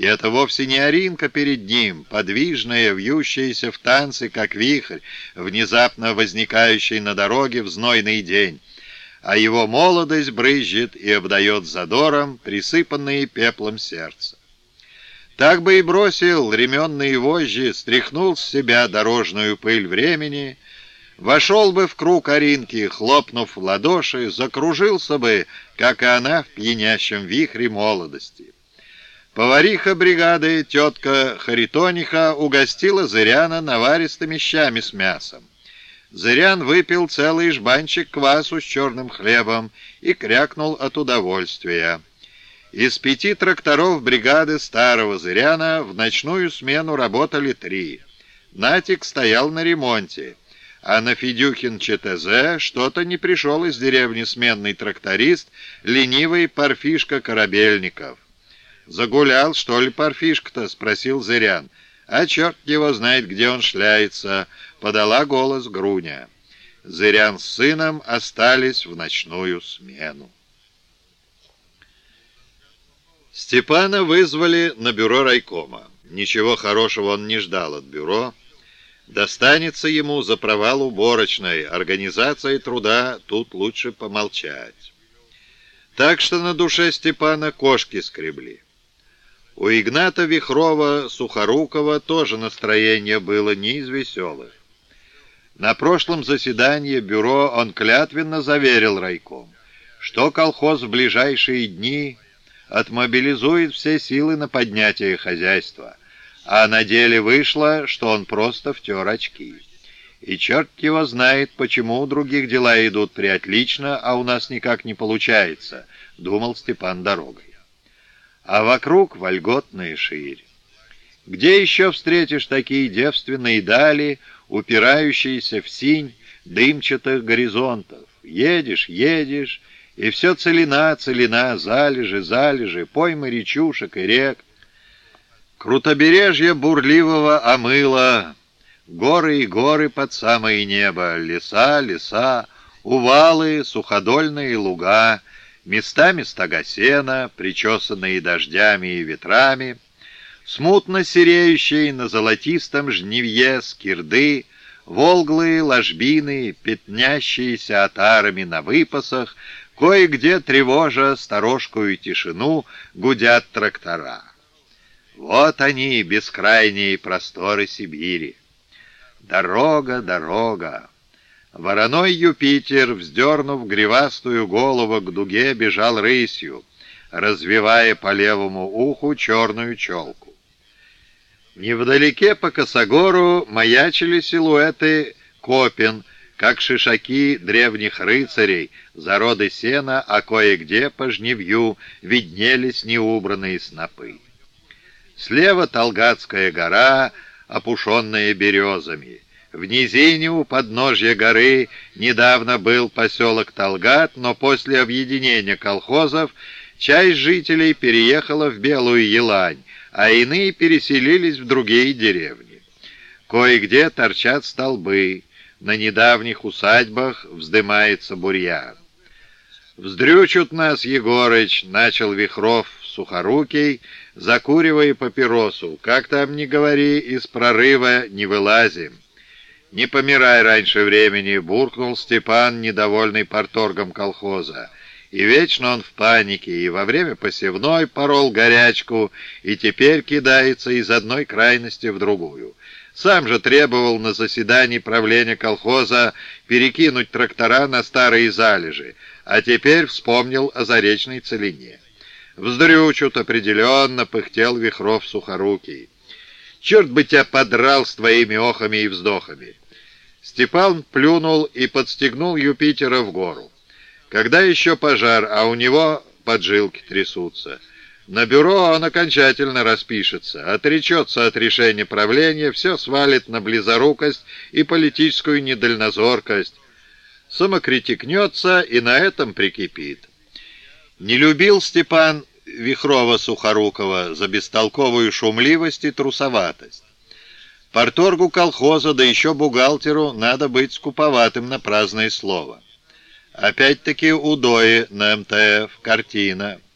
И это вовсе не Аринка перед ним, подвижная, вьющаяся в танце, как вихрь, внезапно возникающий на дороге в знойный день, а его молодость брызжет и обдает задором присыпанные пеплом сердце. Так бы и бросил ременные вожжи, стряхнул с себя дорожную пыль времени, вошел бы в круг Аринки, хлопнув в ладоши, закружился бы, как и она в пьянящем вихре молодости. Повариха бригады, тетка Харитониха, угостила Зыряна наваристыми щами с мясом. Зырян выпил целый жбанчик квасу с черным хлебом и крякнул от удовольствия. Из пяти тракторов бригады старого Зыряна в ночную смену работали три. Натик стоял на ремонте, а на Федюхин ЧТЗ что-то не пришел из деревни сменный тракторист, ленивый парфишка Корабельников. «Загулял, что ли, парфишка-то?» — спросил Зырян. «А черт его знает, где он шляется», — подала голос Груня. Зырян с сыном остались в ночную смену. Степана вызвали на бюро райкома. Ничего хорошего он не ждал от бюро. Достанется ему за провал уборочной. Организацией труда тут лучше помолчать. Так что на душе Степана кошки скребли. У Игната Вихрова-Сухорукова тоже настроение было не из веселых. На прошлом заседании бюро он клятвенно заверил райком, что колхоз в ближайшие дни отмобилизует все силы на поднятие хозяйства, а на деле вышло, что он просто втер очки. И черт его знает, почему у других дела идут приотлично, а у нас никак не получается, думал Степан дорогой а вокруг вольготная ширь. Где еще встретишь такие девственные дали, упирающиеся в синь дымчатых горизонтов? Едешь, едешь, и все целина, целина, залежи, залежи, поймы речушек и рек. Крутобережье бурливого омыла, горы и горы под самое небо, леса, леса, увалы, суходольные луга — местами стога сена, причесанные дождями и ветрами, смутно сереющие на золотистом жнивье скирды, волглые ложбины, пятнящиеся отарами на выпасах, кое-где тревожа сторожкую тишину гудят трактора. Вот они, бескрайние просторы Сибири. Дорога, дорога. Вороной Юпитер, вздернув гривастую голову к дуге, бежал рысью, развивая по левому уху черную челку. Невдалеке по косогору маячили силуэты копин, как шишаки древних рыцарей, зароды сена, а кое-где по жневью виднелись неубранные снопы. Слева Толгатская гора, опушенная березами — в низине у подножья горы недавно был поселок Талгат, но после объединения колхозов часть жителей переехала в Белую Елань, а иные переселились в другие деревни. Кое-где торчат столбы, на недавних усадьбах вздымается бурьян. «Вздрючут нас, Егорыч!» — начал Вихров сухорукий, закуривая папиросу. «Как там ни говори, из прорыва не вылазим». «Не помирай раньше времени», — буркнул Степан, недовольный порторгом колхоза. И вечно он в панике, и во время посевной порол горячку, и теперь кидается из одной крайности в другую. Сам же требовал на заседании правления колхоза перекинуть трактора на старые залежи, а теперь вспомнил о заречной целине. Вздрючут определенно, пыхтел Вихров сухорукий. Черт бы тебя подрал с твоими охами и вздохами. Степан плюнул и подстегнул Юпитера в гору. Когда еще пожар, а у него поджилки трясутся. На бюро он окончательно распишется, отречется от решения правления, все свалит на близорукость и политическую недальнозоркость, самокритикнется и на этом прикипит. Не любил Степан Вихрова-Сухорукова за бестолковую шумливость и трусоватость. Порторгу колхоза, да еще бухгалтеру, надо быть скуповатым на праздное слово. Опять-таки удои на МТФ, картина —